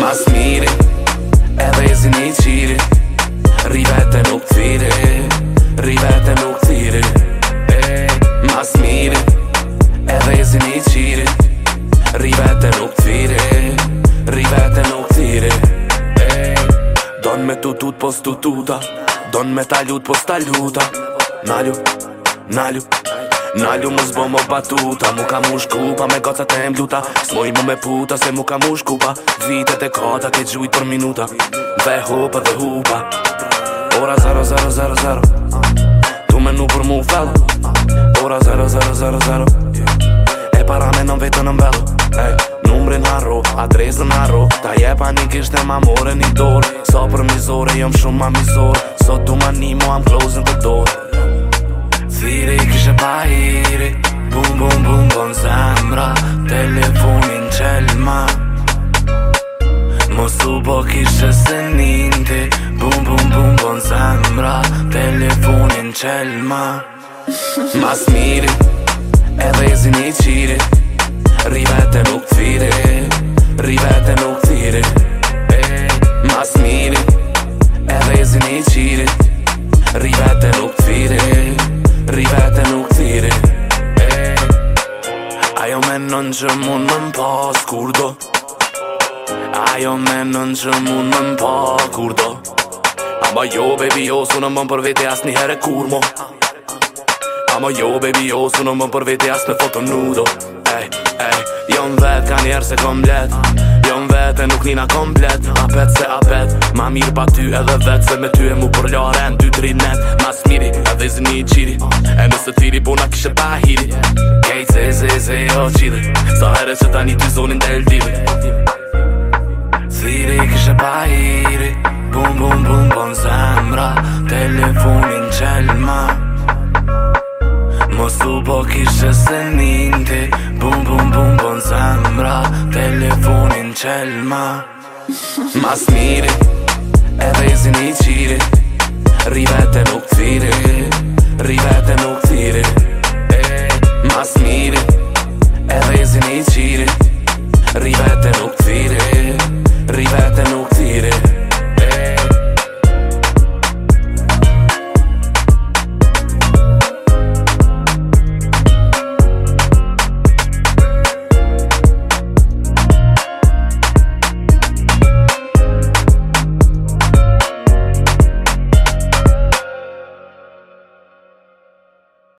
Mas mirë, e vezin i qiri Rivete nuk t'firi, rivete nuk t'firi eh, Mas mirë, e vezin i qiri Rivete nuk t'firi, rivete nuk t'firi eh, Don me tutut post tututa Don me t'allut post alluta Nalju, nalju, nalju më zbo më batuta Mu ka mu shkupa me goca të em luta Smoj më me puta se mu ka mu shkupa Dvite të kota ke gjujt për minuta Dhe hupa dhe hupa Ora zero zero zero Tu me nu për mu fellu Ora zero zero zero E para me nëm vetën nëm bellu Numre në arro, adresën në arro Ta je panik e ma more një dorë So për mizore jëm shumë ma mizore Sot du ma një mu am klozën të dorë Kisha pahiri Bum, bum, bum, bon zemra Telefonin qelma Mos tupo kisha se ninte Bum, bum, bum, bon zemra Telefonin qelma Ma smiri E rezi një qiri Rivete nuk t'firi Rivete nuk t'firi Ma smiri E rezi një qiri menon që mund më pas kur do Ajo menon që mund më pas kur do Ama jo baby jo su në mën për vete as një herë kur mo Ama jo baby jo su në për vete as me foto Ej, ej, jo në vetë ka njerë se kom bletë Jo në vetë e nuk nina komplet Apet se apet Ma mirë pa ty edhe vetë Se me ty e mu përlaren 2-3 Mas miri dhe zë një qiri E nësë të tiri po na kishe pa hiri Kej të e zë e zë o qili Sa herë që ta një të zonin del lë Thiri kishe pa hiri Bum bum bum bum zemra Telefonin qel ma Mos u bo kishe se ninti Bum bum bum bum zemra Telefonin qel ma Mas miri